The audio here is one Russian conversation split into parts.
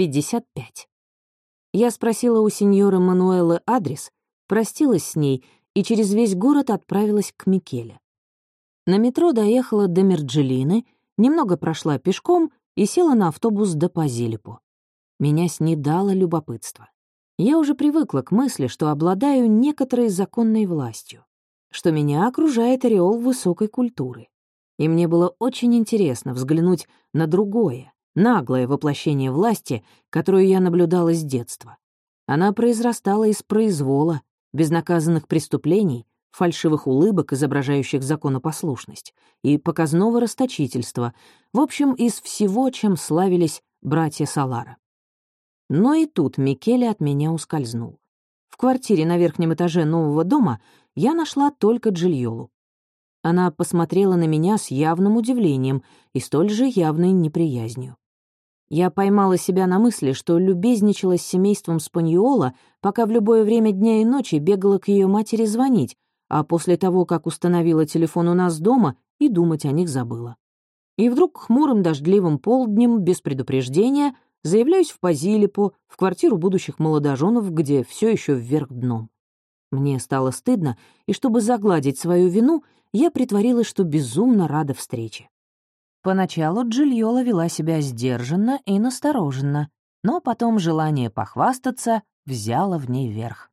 55. Я спросила у сеньоры Мануэлы адрес, простилась с ней и через весь город отправилась к Микеле. На метро доехала до Мерджелины, немного прошла пешком и села на автобус до Пазилипу. Меня снедало любопытство. Я уже привыкла к мысли, что обладаю некоторой законной властью, что меня окружает ореол высокой культуры. И мне было очень интересно взглянуть на другое, наглое воплощение власти, которую я наблюдала с детства. Она произрастала из произвола, безнаказанных преступлений, фальшивых улыбок, изображающих законопослушность, и показного расточительства, в общем, из всего, чем славились братья Салара. Но и тут Микеле от меня ускользнул. В квартире на верхнем этаже нового дома я нашла только Джильолу. Она посмотрела на меня с явным удивлением и столь же явной неприязнью. Я поймала себя на мысли, что любезничала с семейством Спаньола, пока в любое время дня и ночи бегала к ее матери звонить, а после того, как установила телефон у нас дома, и думать о них забыла. И вдруг хмурым дождливым полднем, без предупреждения, заявляюсь в Пазилипу, в квартиру будущих молодоженов, где все еще вверх дном. Мне стало стыдно, и чтобы загладить свою вину, я притворилась, что безумно рада встрече. Поначалу Джильола вела себя сдержанно и настороженно, но потом желание похвастаться взяло в ней верх.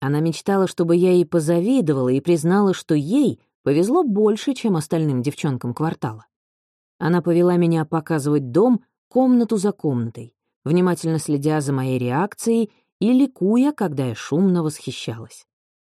Она мечтала, чтобы я ей позавидовала и признала, что ей повезло больше, чем остальным девчонкам квартала. Она повела меня показывать дом комнату за комнатой, внимательно следя за моей реакцией и ликуя, когда я шумно восхищалась.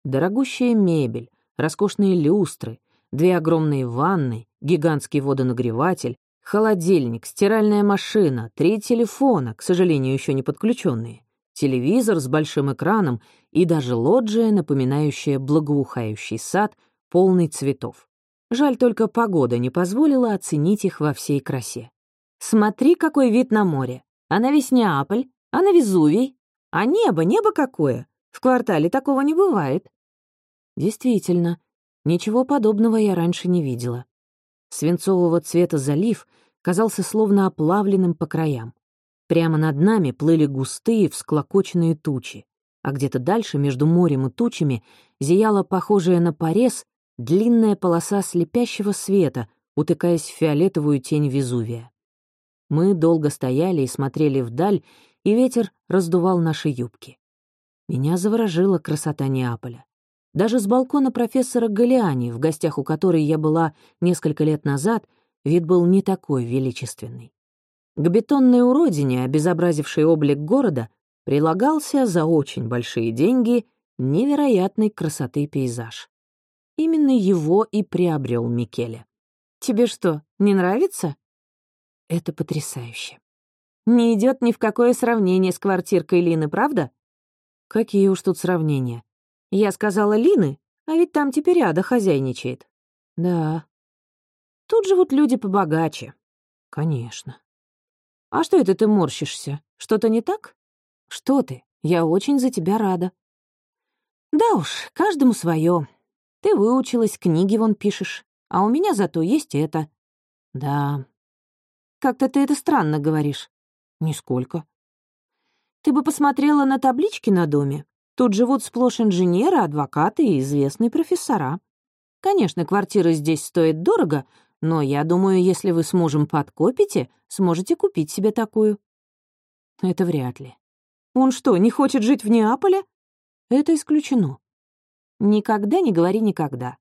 Дорогущая мебель, роскошные люстры, две огромные ванны, гигантский водонагреватель, холодильник, стиральная машина, три телефона, к сожалению, еще не подключенные, телевизор с большим экраном и даже лоджия, напоминающая благоухающий сад, полный цветов. Жаль, только погода не позволила оценить их во всей красе. Смотри, какой вид на море. А на весь Неаполь, а на Везувий. А небо, небо какое. В квартале такого не бывает. Действительно, Ничего подобного я раньше не видела. Свинцового цвета залив казался словно оплавленным по краям. Прямо над нами плыли густые всклокоченные тучи, а где-то дальше, между морем и тучами, зияла похожая на порез длинная полоса слепящего света, утыкаясь в фиолетовую тень Везувия. Мы долго стояли и смотрели вдаль, и ветер раздувал наши юбки. Меня заворожила красота Неаполя. Даже с балкона профессора Галиани, в гостях у которой я была несколько лет назад, вид был не такой величественный. К бетонной уродине, обезобразившей облик города, прилагался за очень большие деньги невероятной красоты пейзаж. Именно его и приобрел Микеле. «Тебе что, не нравится?» Это потрясающе. Не идет ни в какое сравнение с квартиркой Лины, правда? Какие уж тут сравнения. Я сказала Лины, а ведь там теперь Ада хозяйничает. Да. Тут живут люди побогаче. Конечно. А что это ты морщишься? Что-то не так? Что ты? Я очень за тебя рада. Да уж, каждому свое. Ты выучилась, книги вон пишешь, а у меня зато есть это. Да. Как-то ты это странно говоришь. Нисколько. Ты бы посмотрела на таблички на доме. Тут живут сплошь инженеры, адвокаты и известные профессора. Конечно, квартира здесь стоит дорого, но я думаю, если вы с мужем подкопите, сможете купить себе такую. Это вряд ли. Он что, не хочет жить в Неаполе? Это исключено. Никогда не говори никогда.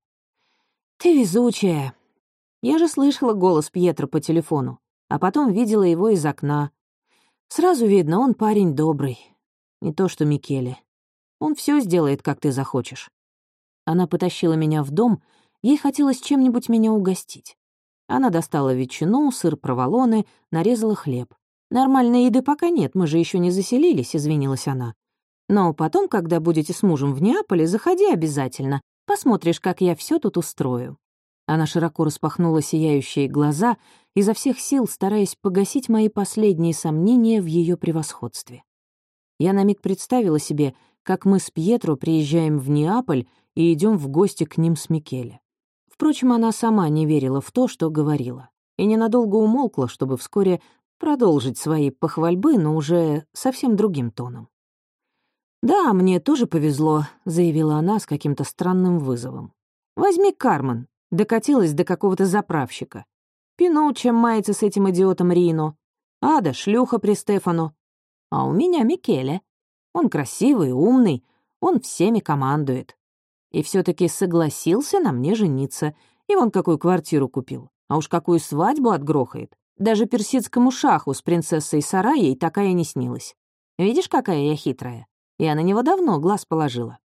Ты везучая. Я же слышала голос Пьетро по телефону, а потом видела его из окна. Сразу видно, он парень добрый. Не то что Микеле. Он все сделает, как ты захочешь». Она потащила меня в дом, ей хотелось чем-нибудь меня угостить. Она достала ветчину, сыр проволоны, нарезала хлеб. «Нормальной еды пока нет, мы же еще не заселились», — извинилась она. «Но потом, когда будете с мужем в Неаполе, заходи обязательно. Посмотришь, как я все тут устрою». Она широко распахнула сияющие глаза, изо всех сил стараясь погасить мои последние сомнения в ее превосходстве. Я на миг представила себе, как мы с Пьетро приезжаем в Неаполь и идем в гости к ним с Микеле. Впрочем, она сама не верила в то, что говорила, и ненадолго умолкла, чтобы вскоре продолжить свои похвальбы, но уже совсем другим тоном. «Да, мне тоже повезло», — заявила она с каким-то странным вызовом. «Возьми Кармен», — докатилась до какого-то заправщика. «Пинучча мается с этим идиотом Рино. Ада — шлюха при Стефану. А у меня Микеле. Он красивый, умный, он всеми командует. И все таки согласился на мне жениться, и он какую квартиру купил. А уж какую свадьбу отгрохает. Даже персидскому шаху с принцессой Сараей такая не снилась. Видишь, какая я хитрая? Я на него давно глаз положила.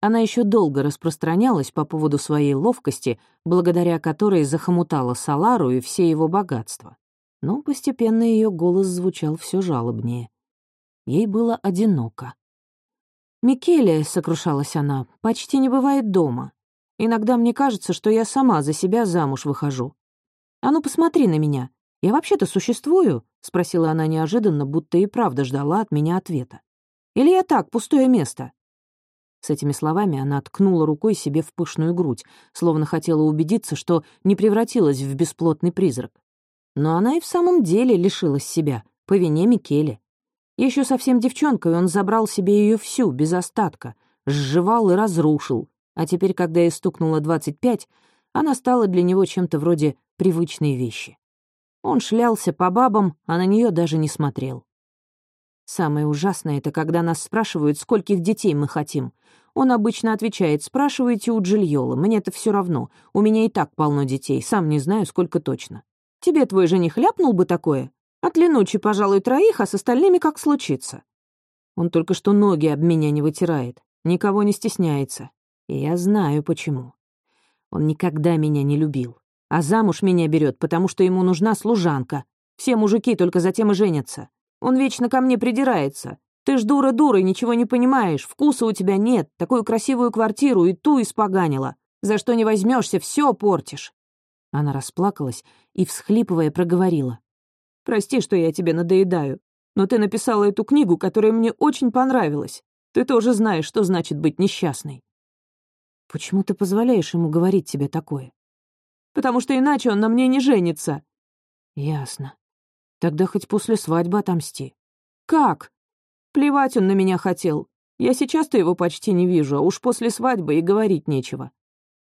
Она еще долго распространялась по поводу своей ловкости, благодаря которой захомутала Салару и все его богатства. Но постепенно ее голос звучал все жалобнее. Ей было одиноко. «Микеле», — сокрушалась она, — «почти не бывает дома. Иногда мне кажется, что я сама за себя замуж выхожу. А ну посмотри на меня. Я вообще-то существую?» — спросила она неожиданно, будто и правда ждала от меня ответа. «Или я так, пустое место?» С этими словами она ткнула рукой себе в пышную грудь, словно хотела убедиться, что не превратилась в бесплотный призрак. Но она и в самом деле лишилась себя, по вине Микеле. Еще совсем девчонкой он забрал себе ее всю, без остатка, сживал и разрушил, а теперь, когда ей стукнуло двадцать пять, она стала для него чем-то вроде привычной вещи. Он шлялся по бабам, а на нее даже не смотрел. Самое ужасное — это когда нас спрашивают, скольких детей мы хотим. Он обычно отвечает, спрашивайте у Джильола, мне это все равно, у меня и так полно детей, сам не знаю, сколько точно. Тебе твой жених ляпнул бы такое? От Ленучи, пожалуй, троих, а с остальными как случится. Он только что ноги об меня не вытирает, никого не стесняется. И я знаю, почему. Он никогда меня не любил. А замуж меня берет, потому что ему нужна служанка. Все мужики только затем и женятся. Он вечно ко мне придирается. Ты ж дура дурой, ничего не понимаешь, вкуса у тебя нет, такую красивую квартиру и ту испоганила. За что не возьмешься, все портишь. Она расплакалась и, всхлипывая, проговорила. Прости, что я тебе надоедаю, но ты написала эту книгу, которая мне очень понравилась. Ты тоже знаешь, что значит быть несчастной». «Почему ты позволяешь ему говорить тебе такое?» «Потому что иначе он на мне не женится». «Ясно. Тогда хоть после свадьбы отомсти». «Как?» «Плевать он на меня хотел. Я сейчас-то его почти не вижу, а уж после свадьбы и говорить нечего».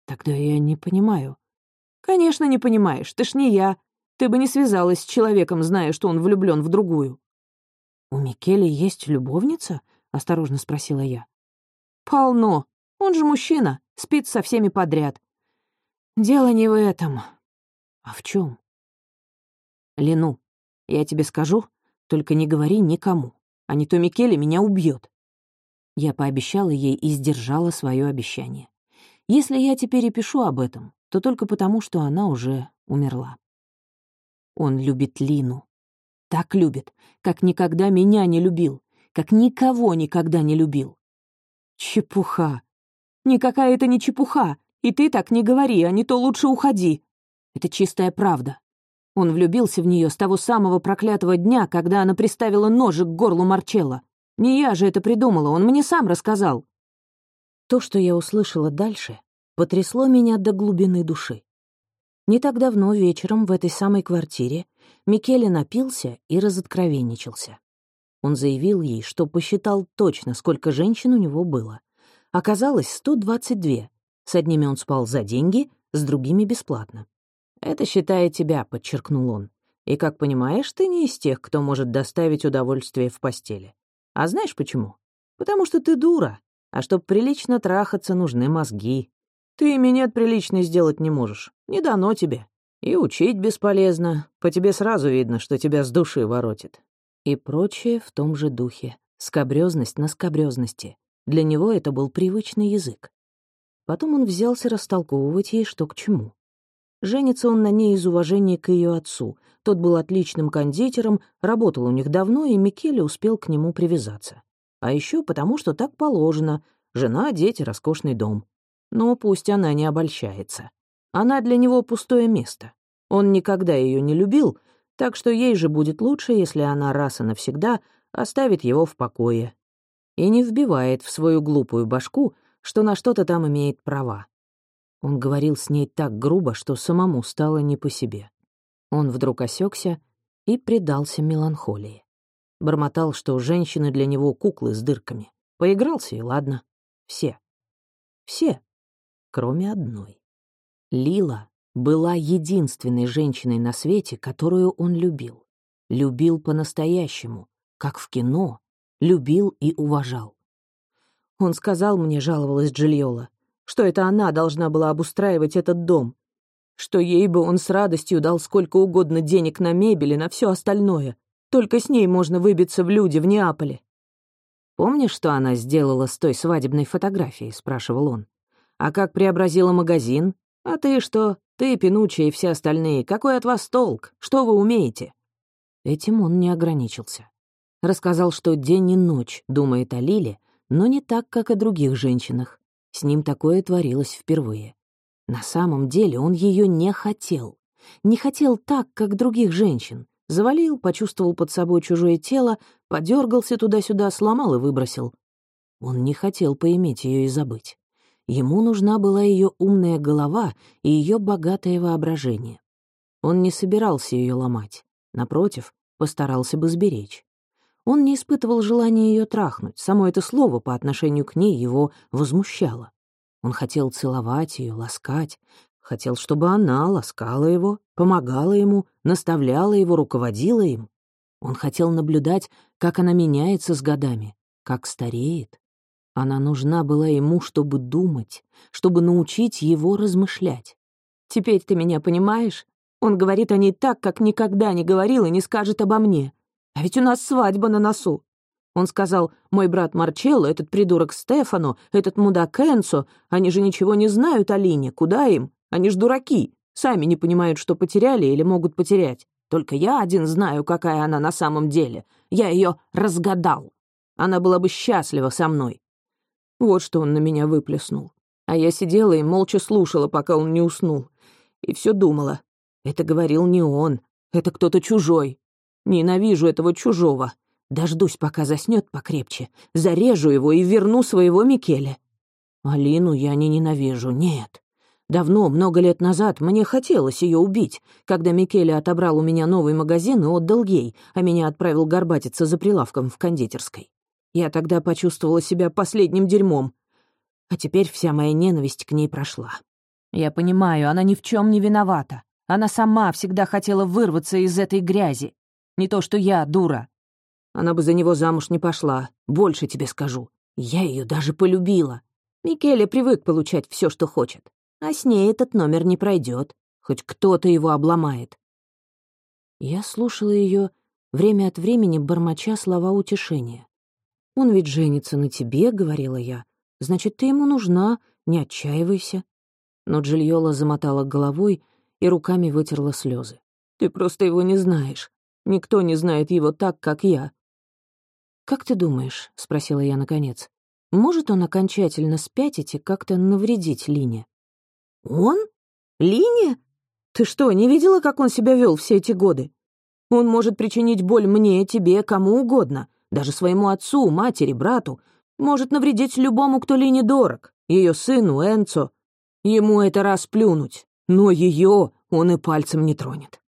«Тогда я не понимаю». «Конечно, не понимаешь. Ты ж не я. Ты бы не связалась с человеком, зная, что он влюблен в другую». «У Микеле есть любовница?» — осторожно спросила я. «Полно. Он же мужчина, спит со всеми подряд. Дело не в этом. А в чем? Лену, я тебе скажу, только не говори никому, а не то Микеле меня убьет. Я пообещала ей и сдержала свое обещание. Если я теперь и пишу об этом, то только потому, что она уже умерла. Он любит Лину. Так любит, как никогда меня не любил, как никого никогда не любил. Чепуха. Никакая это не чепуха, и ты так не говори, а не то лучше уходи. Это чистая правда. Он влюбился в нее с того самого проклятого дня, когда она приставила ножик к горлу Марчелла. Не я же это придумала, он мне сам рассказал. То, что я услышала дальше, потрясло меня до глубины души. Не так давно вечером в этой самой квартире Микеле напился и разоткровенничался. Он заявил ей, что посчитал точно, сколько женщин у него было. Оказалось, 122. С одними он спал за деньги, с другими — бесплатно. «Это считая тебя», — подчеркнул он. «И, как понимаешь, ты не из тех, кто может доставить удовольствие в постели. А знаешь почему? Потому что ты дура, а чтоб прилично трахаться, нужны мозги. Ты минет приличный сделать не можешь. Не дано тебе. И учить бесполезно. По тебе сразу видно, что тебя с души воротит. И прочее в том же духе. Скобрёзность на скобрёзности. Для него это был привычный язык. Потом он взялся растолковывать ей, что к чему. Женится он на ней из уважения к ее отцу. Тот был отличным кондитером, работал у них давно, и Микеле успел к нему привязаться. А еще потому, что так положено. Жена, дети, роскошный дом. Но пусть она не обольщается. Она для него пустое место. Он никогда ее не любил, так что ей же будет лучше, если она раз и навсегда оставит его в покое и не вбивает в свою глупую башку, что на что-то там имеет права. Он говорил с ней так грубо, что самому стало не по себе. Он вдруг осекся и предался меланхолии. Бормотал, что женщины для него куклы с дырками. Поигрался, и ладно. Все. Все, кроме одной. Лила была единственной женщиной на свете, которую он любил. Любил по-настоящему, как в кино, любил и уважал. Он сказал мне, жаловалась Джильола, что это она должна была обустраивать этот дом, что ей бы он с радостью дал сколько угодно денег на мебель и на все остальное. Только с ней можно выбиться в люди в Неаполе. «Помнишь, что она сделала с той свадебной фотографией?» — спрашивал он. «А как преобразила магазин? А ты что? Ты, Пинучи и все остальные. Какой от вас толк? Что вы умеете?» Этим он не ограничился. Рассказал, что день и ночь думает о Лиле, но не так, как о других женщинах. С ним такое творилось впервые. На самом деле он ее не хотел. Не хотел так, как других женщин. Завалил, почувствовал под собой чужое тело, подергался туда-сюда, сломал и выбросил. Он не хотел поиметь ее и забыть. Ему нужна была ее умная голова и ее богатое воображение. Он не собирался ее ломать. Напротив, постарался бы сберечь. Он не испытывал желания ее трахнуть, само это слово по отношению к ней его возмущало. Он хотел целовать ее, ласкать, хотел, чтобы она ласкала его, помогала ему, наставляла его, руководила им. Он хотел наблюдать, как она меняется с годами, как стареет. Она нужна была ему, чтобы думать, чтобы научить его размышлять. «Теперь ты меня понимаешь? Он говорит о ней так, как никогда не говорил и не скажет обо мне. А ведь у нас свадьба на носу. Он сказал, мой брат Марчелло, этот придурок Стефано, этот мудак Энцо, они же ничего не знают о Лине, куда им? Они ж дураки, сами не понимают, что потеряли или могут потерять. Только я один знаю, какая она на самом деле. Я ее разгадал. Она была бы счастлива со мной. Вот что он на меня выплеснул. А я сидела и молча слушала, пока он не уснул. И все думала. Это говорил не он, это кто-то чужой. Ненавижу этого чужого. Дождусь, пока заснет покрепче, зарежу его и верну своего Микеле. Алину я не ненавижу, нет. Давно, много лет назад, мне хотелось ее убить, когда Микеле отобрал у меня новый магазин и отдал ей, а меня отправил горбатиться за прилавком в кондитерской. Я тогда почувствовала себя последним дерьмом. А теперь вся моя ненависть к ней прошла. Я понимаю, она ни в чем не виновата. Она сама всегда хотела вырваться из этой грязи. Не то что я, дура. Она бы за него замуж не пошла. Больше тебе скажу. Я ее даже полюбила. Микеле привык получать все, что хочет. А с ней этот номер не пройдет. Хоть кто-то его обломает. Я слушала ее время от времени, бормоча слова утешения. «Он ведь женится на тебе», — говорила я. «Значит, ты ему нужна, не отчаивайся». Но Джильола замотала головой и руками вытерла слезы. «Ты просто его не знаешь. Никто не знает его так, как я». «Как ты думаешь?» — спросила я наконец. «Может он окончательно спятить и как-то навредить Лине?» «Он? Лине? Ты что, не видела, как он себя вел все эти годы? Он может причинить боль мне, тебе, кому угодно даже своему отцу, матери, брату, может навредить любому, кто Лине дорог, ее сыну Энцо. Ему это расплюнуть, но ее он и пальцем не тронет.